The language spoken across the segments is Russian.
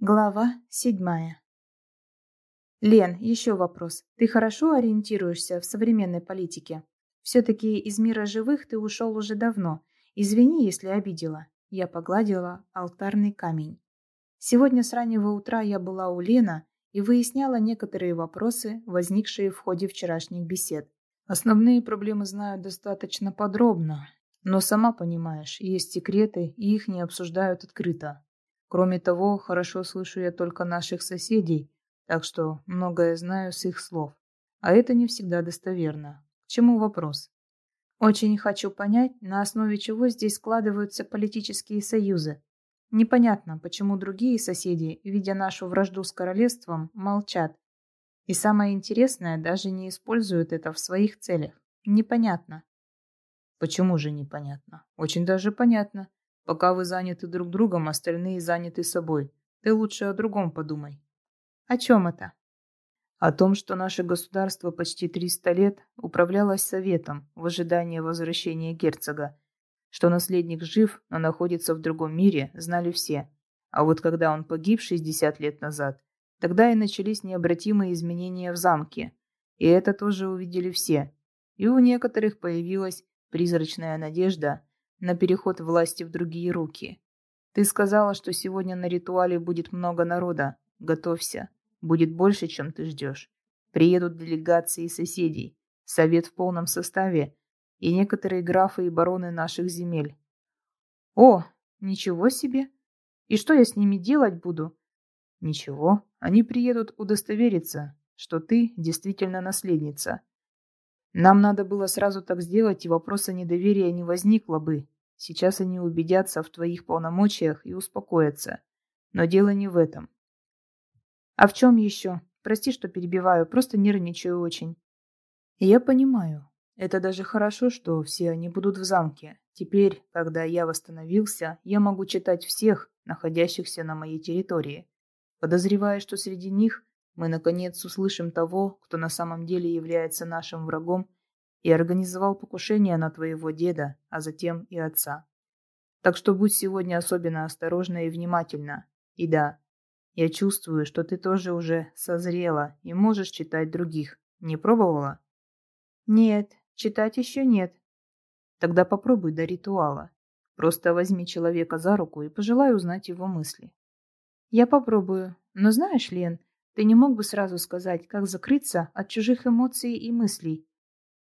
Глава седьмая. Лен, еще вопрос. Ты хорошо ориентируешься в современной политике? Все-таки из мира живых ты ушел уже давно. Извини, если обидела. Я погладила алтарный камень. Сегодня с раннего утра я была у Лена и выясняла некоторые вопросы, возникшие в ходе вчерашних бесед. Основные проблемы знаю достаточно подробно, но сама понимаешь, есть секреты, и их не обсуждают открыто. Кроме того, хорошо слышу я только наших соседей, так что многое знаю с их слов. А это не всегда достоверно. К чему вопрос? Очень хочу понять, на основе чего здесь складываются политические союзы. Непонятно, почему другие соседи, видя нашу вражду с королевством, молчат. И самое интересное, даже не используют это в своих целях. Непонятно. Почему же непонятно? Очень даже понятно. Пока вы заняты друг другом, остальные заняты собой. Ты лучше о другом подумай. О чем это? О том, что наше государство почти 300 лет управлялось советом в ожидании возвращения герцога. Что наследник жив, но находится в другом мире, знали все. А вот когда он погиб 60 лет назад, тогда и начались необратимые изменения в замке. И это тоже увидели все. И у некоторых появилась призрачная надежда на переход власти в другие руки. Ты сказала, что сегодня на ритуале будет много народа. Готовься. Будет больше, чем ты ждешь. Приедут делегации соседей, совет в полном составе и некоторые графы и бароны наших земель. О, ничего себе! И что я с ними делать буду? Ничего, они приедут удостовериться, что ты действительно наследница. Нам надо было сразу так сделать, и вопроса недоверия не возникло бы. Сейчас они убедятся в твоих полномочиях и успокоятся. Но дело не в этом. А в чем еще? Прости, что перебиваю, просто нервничаю очень. я понимаю. Это даже хорошо, что все они будут в замке. Теперь, когда я восстановился, я могу читать всех, находящихся на моей территории. Подозревая, что среди них мы наконец услышим того, кто на самом деле является нашим врагом и организовал покушение на твоего деда, а затем и отца. Так что будь сегодня особенно осторожна и внимательна. И да, я чувствую, что ты тоже уже созрела и можешь читать других. Не пробовала? Нет, читать еще нет. Тогда попробуй до ритуала. Просто возьми человека за руку и пожелай узнать его мысли. Я попробую. Но знаешь, Лен, ты не мог бы сразу сказать, как закрыться от чужих эмоций и мыслей?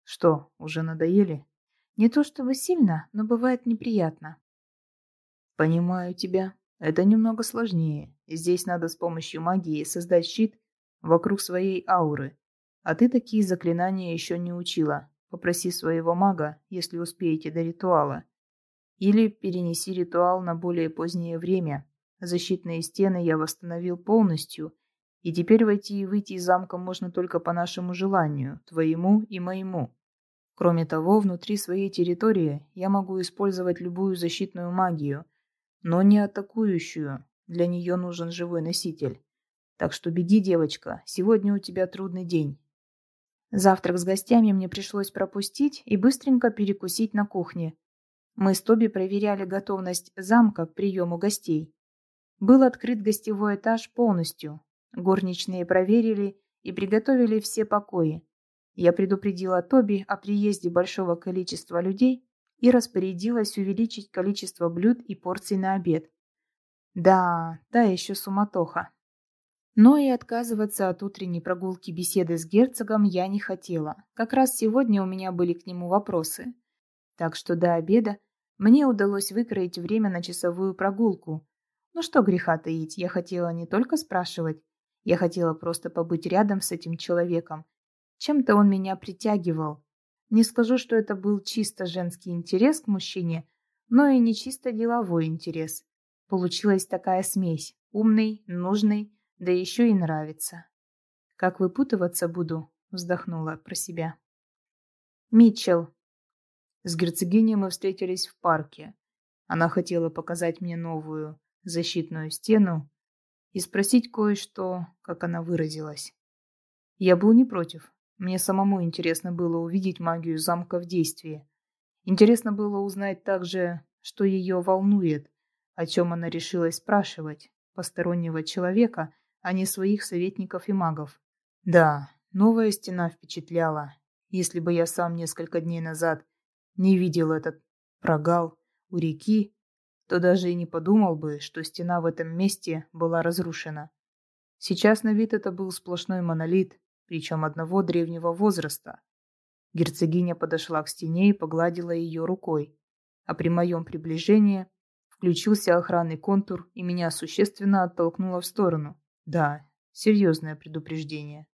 Что, уже надоели? Не то чтобы сильно, но бывает неприятно. Понимаю тебя. Это немного сложнее. Здесь надо с помощью магии создать щит вокруг своей ауры. А ты такие заклинания еще не учила. Попроси своего мага, если успеете до ритуала. Или перенеси ритуал на более позднее время. Защитные стены я восстановил полностью – и теперь войти и выйти из замка можно только по нашему желанию, твоему и моему. Кроме того, внутри своей территории я могу использовать любую защитную магию, но не атакующую. Для нее нужен живой носитель. Так что беги, девочка, сегодня у тебя трудный день. Завтрак с гостями мне пришлось пропустить и быстренько перекусить на кухне. Мы с Тоби проверяли готовность замка к приему гостей. Был открыт гостевой этаж полностью, Горничные проверили и приготовили все покои. Я предупредила Тоби о приезде большого количества людей и распорядилась увеличить количество блюд и порций на обед. Да, да еще суматоха. Но и отказываться от утренней прогулки беседы с герцогом я не хотела. Как раз сегодня у меня были к нему вопросы. Так что до обеда мне удалось выкроить время на часовую прогулку. Ну что греха таить, я хотела не только спрашивать, я хотела просто побыть рядом с этим человеком. Чем-то он меня притягивал. Не скажу, что это был чисто женский интерес к мужчине, но и не чисто деловой интерес. Получилась такая смесь. Умный, нужный, да еще и нравится. «Как выпутываться буду?» – вздохнула про себя. «Митчелл». С герцогиней мы встретились в парке. Она хотела показать мне новую защитную стену, и спросить кое-что, как она выразилась. Я был не против. Мне самому интересно было увидеть магию замка в действии. Интересно было узнать также, что ее волнует, о чем она решилась спрашивать, постороннего человека, а не своих советников и магов. Да, новая стена впечатляла. Если бы я сам несколько дней назад не видел этот прогал у реки, то даже и не подумал бы, что стена в этом месте была разрушена. Сейчас на вид это был сплошной монолит, причем одного древнего возраста. Герцогиня подошла к стене и погладила ее рукой, а при моем приближении включился охранный контур и меня существенно оттолкнуло в сторону. Да, серьезное предупреждение.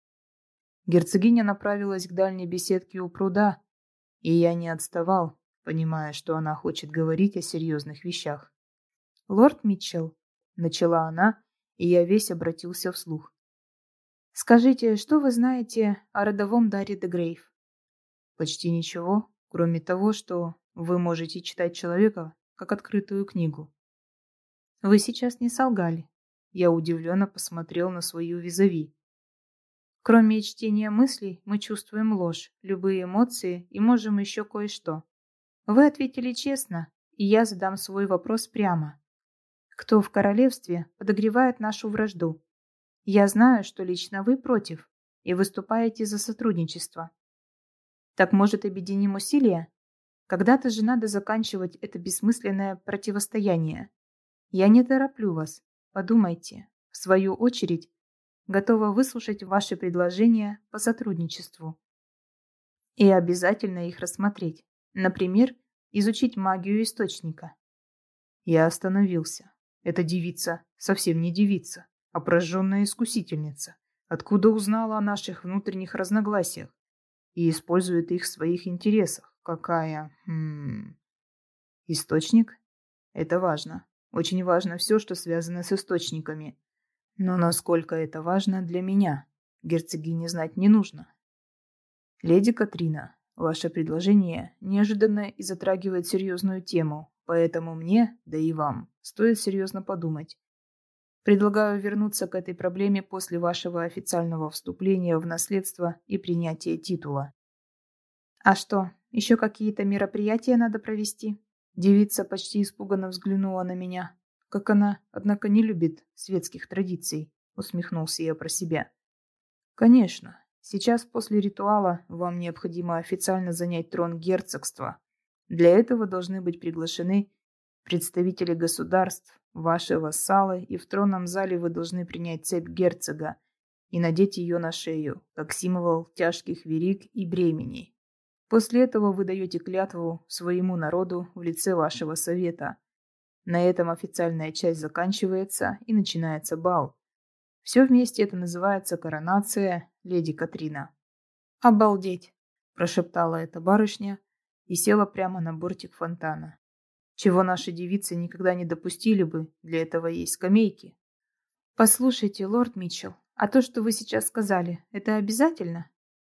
Герцогиня направилась к дальней беседке у пруда, и я не отставал, понимая, что она хочет говорить о серьезных вещах. «Лорд Митчелл», — начала она, и я весь обратился вслух. «Скажите, что вы знаете о родовом даре де Грейв?» «Почти ничего, кроме того, что вы можете читать человека как открытую книгу». «Вы сейчас не солгали». Я удивленно посмотрел на свою визави. Кроме чтения мыслей, мы чувствуем ложь, любые эмоции и можем еще кое-что. Вы ответили честно, и я задам свой вопрос прямо. Кто в королевстве подогревает нашу вражду? Я знаю, что лично вы против и выступаете за сотрудничество. Так может объединим усилия? Когда-то же надо заканчивать это бессмысленное противостояние. Я не тороплю вас. Подумайте. В свою очередь, готова выслушать ваши предложения по сотрудничеству. И обязательно их рассмотреть. Например, изучить магию источника. Я остановился. Эта девица совсем не девица, а прожженная искусительница. Откуда узнала о наших внутренних разногласиях и использует их в своих интересах? Какая... Хм... Источник? Это важно. Очень важно все, что связано с источниками. Но насколько это важно для меня, герцогине знать не нужно. Леди Катрина, ваше предложение неожиданно и затрагивает серьезную тему, поэтому мне, да и вам, стоит серьезно подумать. Предлагаю вернуться к этой проблеме после вашего официального вступления в наследство и принятия титула. А что, еще какие-то мероприятия надо провести? Девица почти испуганно взглянула на меня. Как она, однако, не любит светских традиций, усмехнулся я про себя. Конечно, сейчас после ритуала вам необходимо официально занять трон герцогства. Для этого должны быть приглашены представители государств, ваши вассалы, и в тронном зале вы должны принять цепь герцога и надеть ее на шею, как символ тяжких вериг и бременей. После этого вы даете клятву своему народу в лице вашего совета, на этом официальная часть заканчивается и начинается бал. Все вместе это называется коронация леди Катрина. «Обалдеть!» – прошептала эта барышня и села прямо на бортик фонтана. Чего наши девицы никогда не допустили бы, для этого есть скамейки. «Послушайте, лорд Митчелл, а то, что вы сейчас сказали, это обязательно?»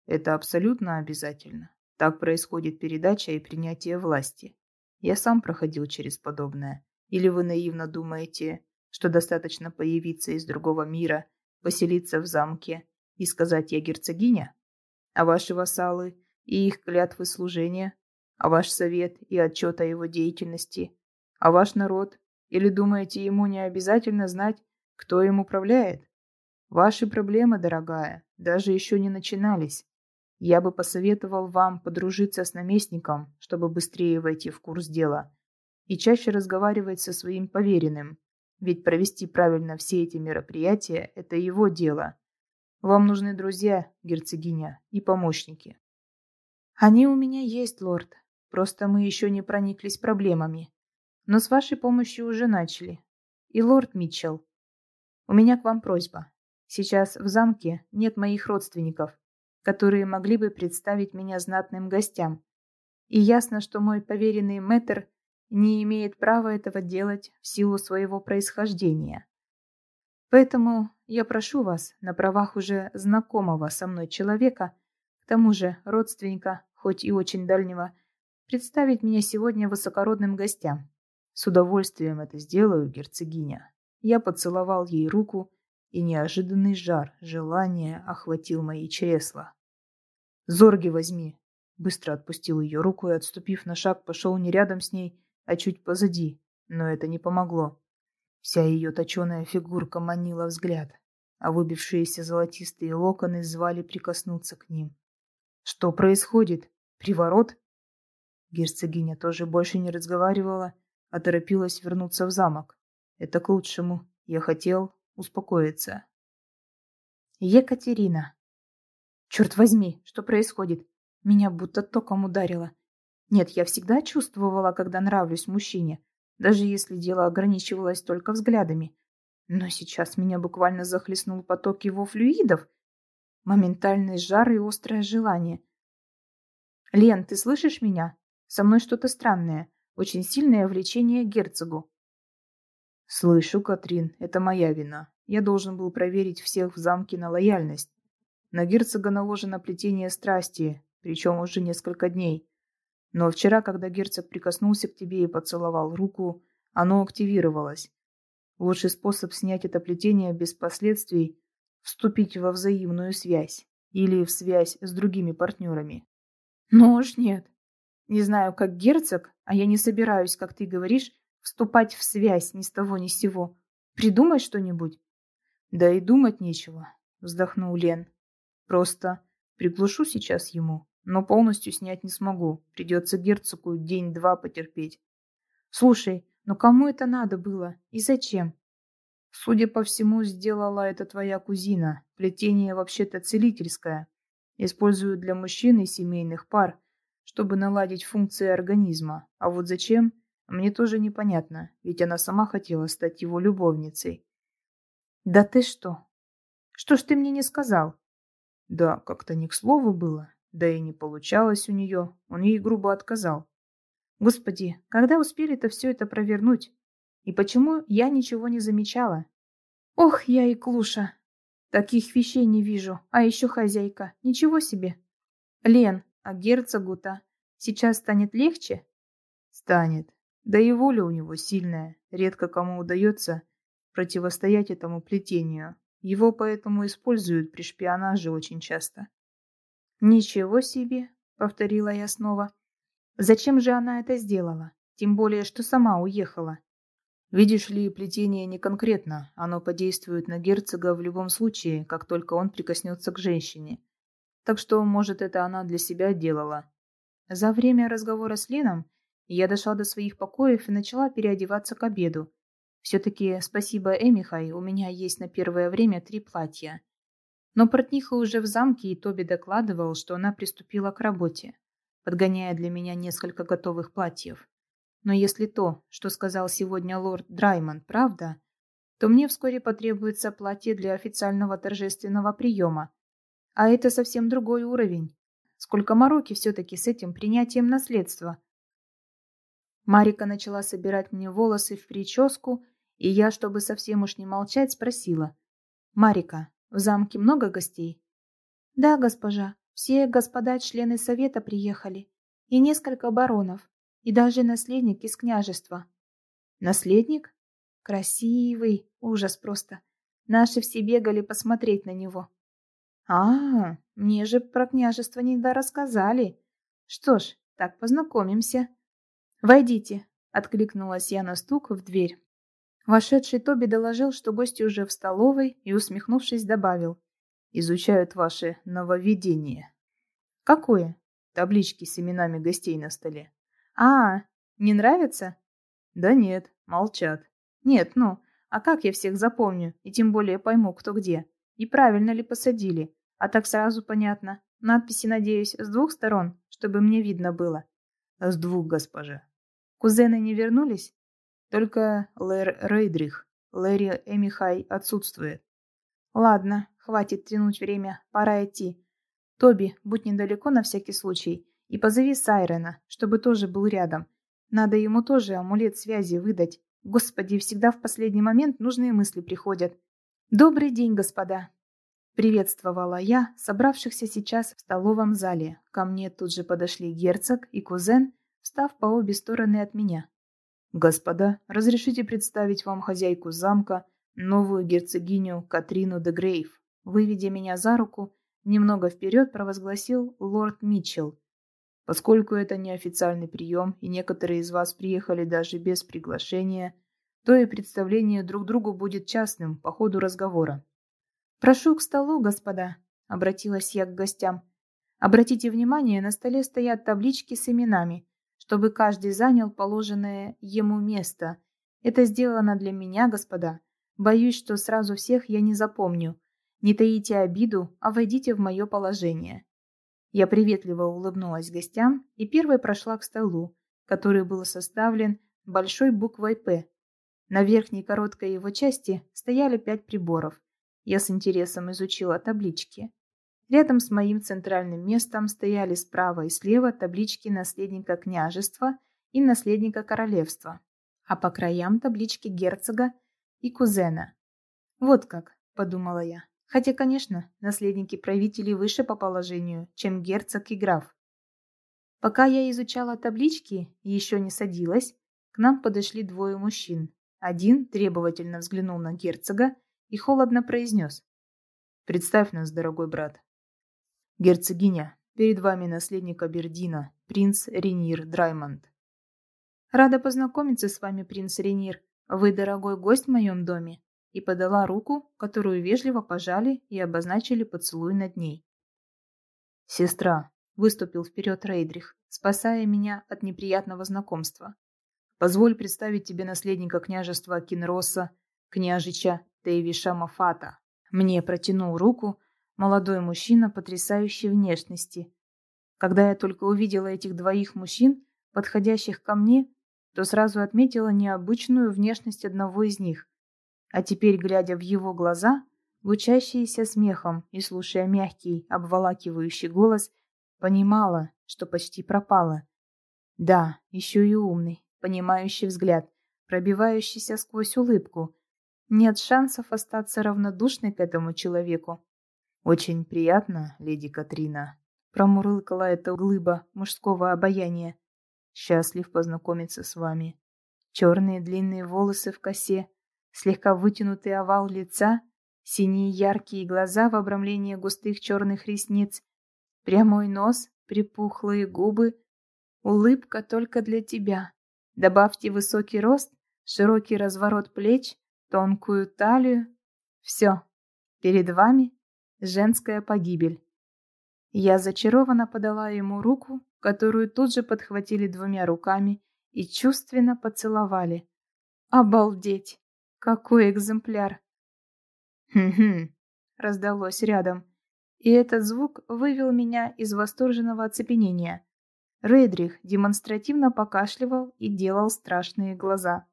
«Это абсолютно обязательно. Так происходит передача и принятие власти. Я сам проходил через подобное. Или вы наивно думаете, что достаточно появиться из другого мира, поселиться в замке и сказать «я герцогиня»? А ваши вассалы и их клятвы служения? А ваш совет и отчет о его деятельности? А ваш народ? Или думаете, ему не обязательно знать, кто им управляет? Ваши проблемы, дорогая, даже еще не начинались. Я бы посоветовал вам подружиться с наместником, чтобы быстрее войти в курс дела и чаще разговаривать со своим поверенным, ведь провести правильно все эти мероприятия – это его дело. Вам нужны друзья, герцогиня, и помощники. Они у меня есть, лорд, просто мы еще не прониклись проблемами. Но с вашей помощью уже начали. И лорд Митчелл, у меня к вам просьба. Сейчас в замке нет моих родственников, которые могли бы представить меня знатным гостям. И ясно, что мой поверенный мэтр не имеет права этого делать в силу своего происхождения. Поэтому я прошу вас на правах уже знакомого со мной человека, к тому же родственника, хоть и очень дальнего, представить меня сегодня высокородным гостям. С удовольствием это сделаю, герцогиня. Я поцеловал ей руку, и неожиданный жар желания охватил мои чресла. «Зорги возьми!» Быстро отпустил ее руку и, отступив на шаг, пошел не рядом с ней, а чуть позади, но это не помогло. Вся ее точеная фигурка манила взгляд, а выбившиеся золотистые локоны звали прикоснуться к ним. Что происходит? Приворот? Герцогиня тоже больше не разговаривала, а торопилась вернуться в замок. Это к лучшему. Я хотел успокоиться. Екатерина. Черт возьми, что происходит? Меня будто током ударило. Нет, я всегда чувствовала, когда нравлюсь мужчине, даже если дело ограничивалось только взглядами. Но сейчас меня буквально захлестнул поток его флюидов. Моментальный жар и острое желание. «Лен, ты слышишь меня? Со мной что-то странное. Очень сильное влечение к герцогу». «Слышу, Катрин, это моя вина. Я должен был проверить всех в замке на лояльность. На герцога наложено плетение страсти, причем уже несколько дней. Но вчера, когда герцог прикоснулся к тебе и поцеловал руку, оно активировалось. Лучший способ снять это плетение без последствий – вступить во взаимную связь или в связь с другими партнерами. Ну уж нет. Не знаю, как герцог, а я не собираюсь, как ты говоришь, вступать в связь ни с того ни с сего. Придумай что-нибудь. Да и думать нечего, вздохнул Лен. Просто приглушу сейчас ему, но полностью снять не смогу. Придется герцогу день-два потерпеть. Слушай, но кому это надо было и зачем? Судя по всему, сделала это твоя кузина. Плетение вообще-то целительское. Используют для мужчин и семейных пар, чтобы наладить функции организма. А вот зачем, мне тоже непонятно, ведь она сама хотела стать его любовницей. Да ты что? Что ж ты мне не сказал? Да, как-то не к слову было. Да и не получалось у нее. Он ей грубо отказал. Господи, когда успели-то все это провернуть? И почему я ничего не замечала? Ох, я и клуша. Таких вещей не вижу. А еще хозяйка. Ничего себе. Лен, а герцогу-то сейчас станет легче? Станет. Да и воля у него сильная. Редко кому удается противостоять этому плетению. Его поэтому используют при шпионаже очень часто. «Ничего себе!» — повторила я снова. «Зачем же она это сделала? Тем более, что сама уехала». «Видишь ли, плетение не конкретно. Оно подействует на герцога в любом случае, как только он прикоснется к женщине. Так что, может, это она для себя делала». За время разговора с Леном я дошла до своих покоев и начала переодеваться к обеду. Все-таки спасибо Эмихай, у меня есть на первое время три платья. Но портниха уже в замке, и Тоби докладывал, что она приступила к работе, подгоняя для меня несколько готовых платьев. Но если то, что сказал сегодня лорд Драймонд, правда, то мне вскоре потребуется платье для официального торжественного приема. А это совсем другой уровень. Сколько мороки все-таки с этим принятием наследства. Марика начала собирать мне волосы в прическу, и я, чтобы совсем уж не молчать, спросила. «Марика, в замке много гостей? Да, госпожа. Все господа члены совета приехали. И несколько баронов. И даже наследник из княжества. Наследник? Красивый. Ужас просто. Наши все бегали посмотреть на него. А, мне же про княжество не рассказали. Что ж, так познакомимся. Войдите, откликнулась я на стук в дверь. Вошедший Тоби доложил, что гости уже в столовой, и, усмехнувшись, добавил. «Изучают ваши нововведения». «Какое?» «Таблички с именами гостей на столе». «А, не нравится?» «Да нет, молчат». «Нет, ну, а как я всех запомню, и тем более пойму, кто где? И правильно ли посадили? А так сразу понятно. Надписи, надеюсь, с двух сторон, чтобы мне видно было». «С двух, госпожа». «Кузены не вернулись?» Только Лэр Рейдрих, Лэри Эмихай отсутствует. Ладно, хватит тянуть время, пора идти. Тоби, будь недалеко на всякий случай, и позови Сайрена, чтобы тоже был рядом. Надо ему тоже амулет связи выдать. Господи, всегда в последний момент нужные мысли приходят. Добрый день, господа. Приветствовала я собравшихся сейчас в столовом зале. Ко мне тут же подошли герцог и кузен, встав по обе стороны от меня. «Господа, разрешите представить вам хозяйку замка, новую герцогиню Катрину де Грейв». Выведя меня за руку, немного вперед провозгласил лорд Митчелл. Поскольку это неофициальный прием, и некоторые из вас приехали даже без приглашения, то и представление друг другу будет частным по ходу разговора. «Прошу к столу, господа», — обратилась я к гостям. «Обратите внимание, на столе стоят таблички с именами, чтобы каждый занял положенное ему место. Это сделано для меня, господа. Боюсь, что сразу всех я не запомню. Не таите обиду, а войдите в мое положение». Я приветливо улыбнулась гостям и первой прошла к столу, который был составлен большой буквой «П». На верхней короткой его части стояли пять приборов. Я с интересом изучила таблички. Рядом с моим центральным местом стояли справа и слева таблички наследника княжества и наследника королевства, а по краям таблички герцога и кузена. Вот как, подумала я. Хотя, конечно, наследники правителей выше по положению, чем герцог и граф. Пока я изучала таблички и еще не садилась, к нам подошли двое мужчин. Один требовательно взглянул на герцога и холодно произнес. «Представь нас, дорогой брат». «Герцогиня, перед вами наследник Абердина, принц Ренир Драймонд». «Рада познакомиться с вами, принц Ренир. Вы дорогой гость в моем доме» и подала руку, которую вежливо пожали и обозначили поцелуй над ней. «Сестра», — выступил вперед Рейдрих, спасая меня от неприятного знакомства. «Позволь представить тебе наследника княжества Кинроса, княжича Тейвиша Мафата». Мне протянул руку молодой мужчина потрясающей внешности. Когда я только увидела этих двоих мужчин, подходящих ко мне, то сразу отметила необычную внешность одного из них. А теперь, глядя в его глаза, лучащиеся смехом и слушая мягкий, обволакивающий голос, понимала, что почти пропала. Да, еще и умный, понимающий взгляд, пробивающийся сквозь улыбку. Нет шансов остаться равнодушной к этому человеку. «Очень приятно, леди Катрина», — промурлыкала эта глыба мужского обаяния. «Счастлив познакомиться с вами. Черные длинные волосы в косе, слегка вытянутый овал лица, синие яркие глаза в обрамлении густых черных ресниц, прямой нос, припухлые губы, улыбка только для тебя. Добавьте высокий рост, широкий разворот плеч, тонкую талию. Все. Перед вами женская погибель. Я зачарованно подала ему руку, которую тут же подхватили двумя руками и чувственно поцеловали. Обалдеть! Какой экземпляр! «Хм-хм», — раздалось рядом. И этот звук вывел меня из восторженного оцепенения. Рейдрих демонстративно покашливал и делал страшные глаза.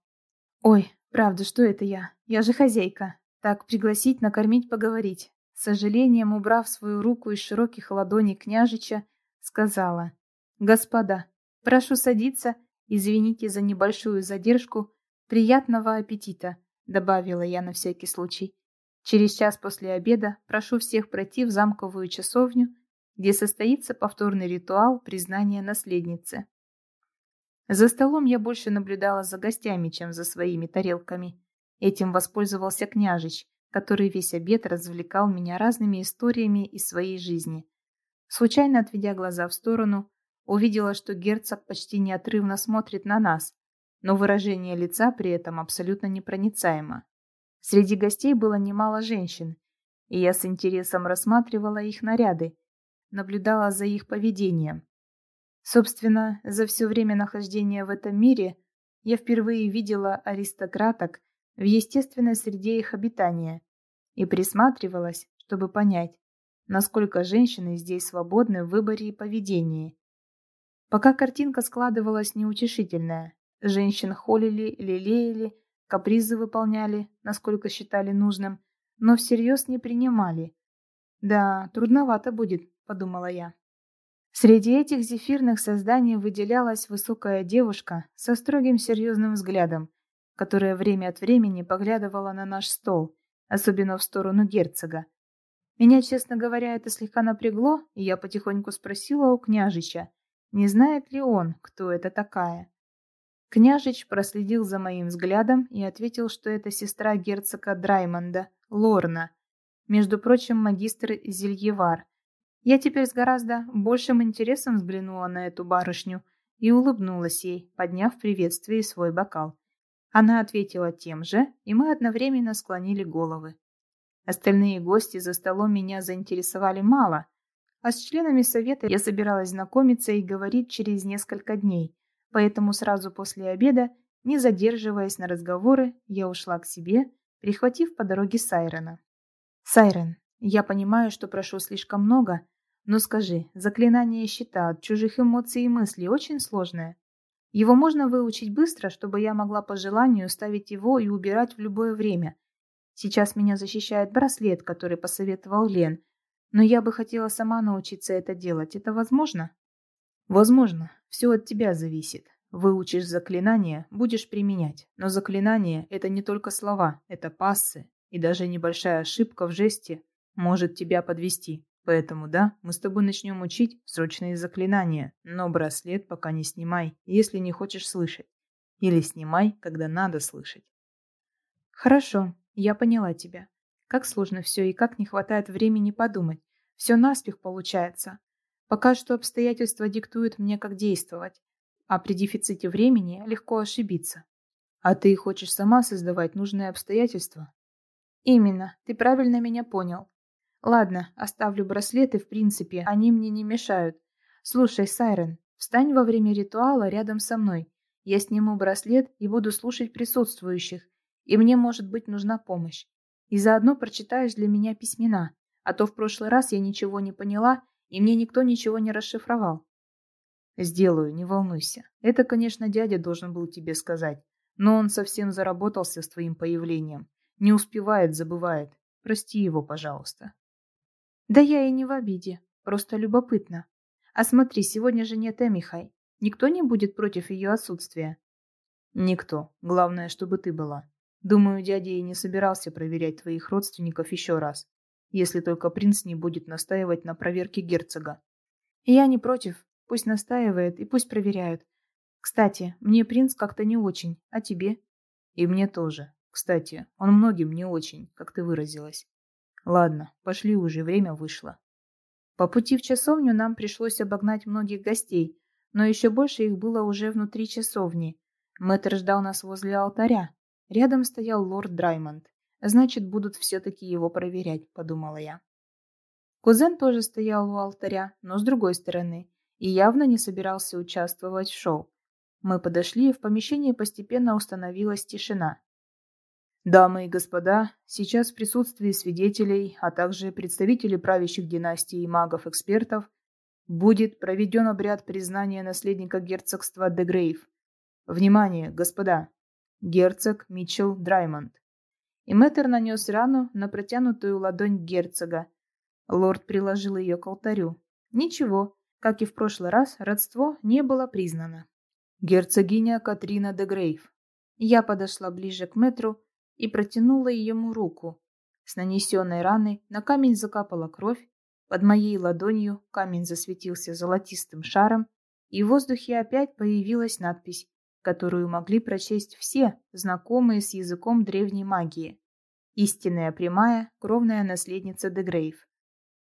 «Ой, правда, что это я? Я же хозяйка. Так, пригласить, накормить, поговорить». Сожалением, убрав свою руку из широких ладоней княжича, сказала. «Господа, прошу садиться, извините за небольшую задержку. Приятного аппетита!» добавила я на всякий случай. Через час после обеда прошу всех пройти в замковую часовню, где состоится повторный ритуал признания наследницы. За столом я больше наблюдала за гостями, чем за своими тарелками. Этим воспользовался княжич, который весь обед развлекал меня разными историями из своей жизни. Случайно отведя глаза в сторону, увидела, что герцог почти неотрывно смотрит на нас, но выражение лица при этом абсолютно непроницаемо. Среди гостей было немало женщин, и я с интересом рассматривала их наряды, наблюдала за их поведением. Собственно, за все время нахождения в этом мире я впервые видела аристократок в естественной среде их обитания и присматривалась, чтобы понять, насколько женщины здесь свободны в выборе и поведении. Пока картинка складывалась неутешительная, Женщин холили, лелеяли, капризы выполняли, насколько считали нужным, но всерьез не принимали. «Да, трудновато будет», — подумала я. Среди этих зефирных созданий выделялась высокая девушка со строгим серьезным взглядом, которая время от времени поглядывала на наш стол, особенно в сторону герцога. Меня, честно говоря, это слегка напрягло, и я потихоньку спросила у княжича, не знает ли он, кто это такая. Княжич проследил за моим взглядом и ответил, что это сестра герцога Драймонда, Лорна, между прочим, магистр Зельевар. Я теперь с гораздо большим интересом взглянула на эту барышню и улыбнулась ей, подняв в приветствии свой бокал. Она ответила тем же, и мы одновременно склонили головы. Остальные гости за столом меня заинтересовали мало, а с членами совета я собиралась знакомиться и говорить через несколько дней, поэтому сразу после обеда, не задерживаясь на разговоры, я ушла к себе, прихватив по дороге Сайрена. «Сайрен, я понимаю, что прошу слишком много, но скажи, заклинание щита от чужих эмоций и мыслей очень сложное?» Его можно выучить быстро, чтобы я могла по желанию ставить его и убирать в любое время. Сейчас меня защищает браслет, который посоветовал Лен, но я бы хотела сама научиться это делать. Это возможно? Возможно. Все от тебя зависит. Выучишь заклинание, будешь применять. Но заклинание – это не только слова, это пассы. И даже небольшая ошибка в жесте может тебя подвести. Поэтому да, мы с тобой начнем учить срочные заклинания, но браслет пока не снимай, если не хочешь слышать. Или снимай, когда надо слышать. Хорошо, я поняла тебя. Как сложно все и как не хватает времени подумать. Все наспех получается. Пока что обстоятельства диктуют мне, как действовать. А при дефиците времени легко ошибиться. А ты хочешь сама создавать нужные обстоятельства? Именно, ты правильно меня понял. Ладно, оставлю браслеты, в принципе, они мне не мешают. Слушай, Сайрен, встань во время ритуала рядом со мной. Я сниму браслет и буду слушать присутствующих, и мне, может быть, нужна помощь. И заодно прочитаешь для меня письмена, а то в прошлый раз я ничего не поняла, и мне никто ничего не расшифровал. Сделаю, не волнуйся. Это, конечно, дядя должен был тебе сказать, но он совсем заработался с твоим появлением. Не успевает, забывает. Прости его, пожалуйста. Да я и не в обиде, просто любопытно. А смотри, сегодня же нет Эмихай. Никто не будет против ее отсутствия? Никто. Главное, чтобы ты была. Думаю, дядя и не собирался проверять твоих родственников еще раз, если только принц не будет настаивать на проверке герцога. Я не против. Пусть настаивает и пусть проверяют. Кстати, мне принц как-то не очень, а тебе? И мне тоже. Кстати, он многим не очень, как ты выразилась. Ладно, пошли уже, время вышло. По пути в часовню нам пришлось обогнать многих гостей, но еще больше их было уже внутри часовни. Мэтр ждал нас возле алтаря. Рядом стоял лорд Драймонд. Значит, будут все-таки его проверять, подумала я. Кузен тоже стоял у алтаря, но с другой стороны, и явно не собирался участвовать в шоу. Мы подошли, и в помещении постепенно установилась тишина. Дамы и господа, сейчас в присутствии свидетелей, а также представителей правящих династий и магов-экспертов будет проведен обряд признания наследника герцогства Дегрейв. Внимание, господа! Герцог Митчелл Драймонд. И мэтр нанес рану на протянутую ладонь герцога. Лорд приложил ее к алтарю. Ничего, как и в прошлый раз, родство не было признано. Герцогиня Катрина Дегрейв. Я подошла ближе к мэтру, и протянула ему руку. С нанесенной раны на камень закапала кровь, под моей ладонью камень засветился золотистым шаром, и в воздухе опять появилась надпись, которую могли прочесть все, знакомые с языком древней магии. Истинная прямая, кровная наследница Дегрейв.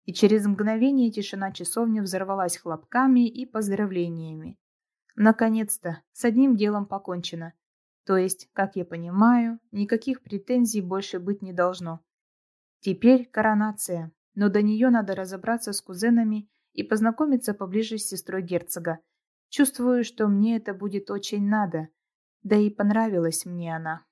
И через мгновение тишина часовни взорвалась хлопками и поздравлениями. Наконец-то, с одним делом покончено. То есть, как я понимаю, никаких претензий больше быть не должно. Теперь коронация, но до нее надо разобраться с кузенами и познакомиться поближе с сестрой герцога. Чувствую, что мне это будет очень надо, да и понравилась мне она.